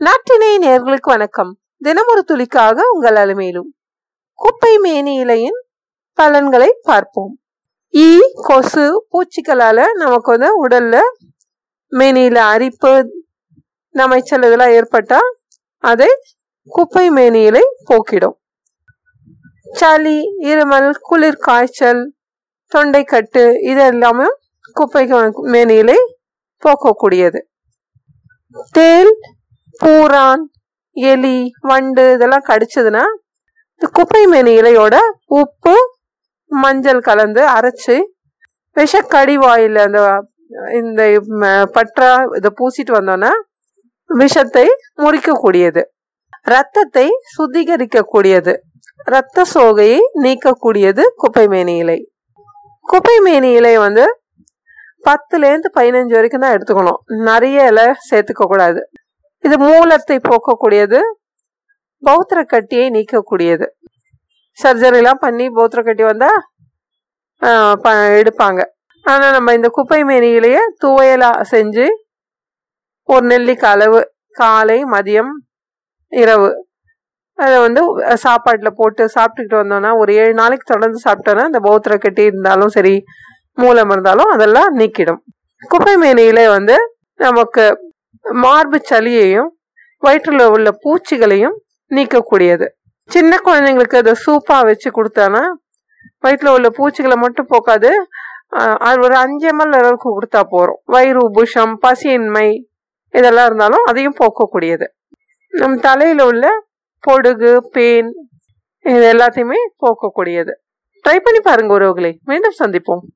நாட்டினை நேர்களுக்கு வணக்கம். தினமொரு துளிக்காக உங்கள் அலுமையிலும். குப்பை மேனி இலையின் பலன்களை பார்ப்போம். ஈ கொசு பூச்சிகளால நமக்கு வந்து உடல்ல மேனியில அரிப்பு நமைச்சல் இதெல்லாம் ஏற்பட்டா அதை குப்பை மேனியிலை போக்கிடும். சளி இருமல் குளிர் காய்ச்சல் தொண்டைக்கட்டு இது எல்லாமே குப்பை மேனியிலை போக்கக்கூடியது. தேல் பூரான் எலி வண்டு இதெல்லாம் கடிச்சதுன்னா இந்த குப்பைமேனி இலையோட உப்பு மஞ்சள் கலந்து அரைச்சு விஷக்கடி வாயில் அந்த இந்த பற்றா இதை பூசிட்டு வந்தோன்னா விஷத்தை முறிக்கக்கூடியது. ரத்தத்தை சுத்திகரிக்கக்கூடியது. ரத்த சோகையை நீக்கக்கூடியது குப்பைமேனி இலை. குப்பைமேனி இலை வந்து பத்துலேருந்து பதினஞ்சு வரைக்கும் தான் எடுத்துக்கணும். நிறைய இலை சேர்த்துக்க கூடாது இது மூலத்தை போக்கக்கூடியது பௌத்திர கட்டியை நீக்கக்கூடியது. சர்ஜரிலாம் பண்ணி பௌத்திர கட்டி வந்தால் ப- எடுப்பாங்க. ஆனால் நம்ம இந்த குப்பை மேனியிலேயே துவையலாக செஞ்சு ஒரு நெல்லிக்காய் அளவு காலை மதியம் இரவு அதை வந்து சாப்பாட்டில் போட்டு சாப்பிட்டுக்கிட்டு வந்தோம்னா ஒரு ஏழு நாளைக்கு தொடர்ந்து சாப்பிட்டோன்னா இந்த பௌத்திர கட்டி இருந்தாலும் சரி மூலம் இருந்தாலும் அதெல்லாம் நீக்கிடும். குப்பை மேனியிலே வந்து நமக்கு மார்பு சளியையும் வயிற்றில் உள்ள பூச்சிகளையும் நீக்கக்கூடியது. சின்ன குழந்தைங்களுக்கு அதை சூப்பாக வச்சு கொடுத்தானா வயிற்றில் உள்ள பூச்சிகளை மட்டும் போக்காது அது ஒரு அஞ்சு எம்எல் அளவுக்கு கொடுத்தா போகிறோம் வயிறு உபுஷம் பசியின்மை இதெல்லாம் இருந்தாலும் அதையும் போக்கக்கூடியது. நம் தலையில் உள்ள பொடுகு பேன் இது எல்லாத்தையுமே போக்கக்கூடியது. ட்ரை பண்ணி பாருங்க உறவுகளை. மீண்டும் சந்திப்போம்.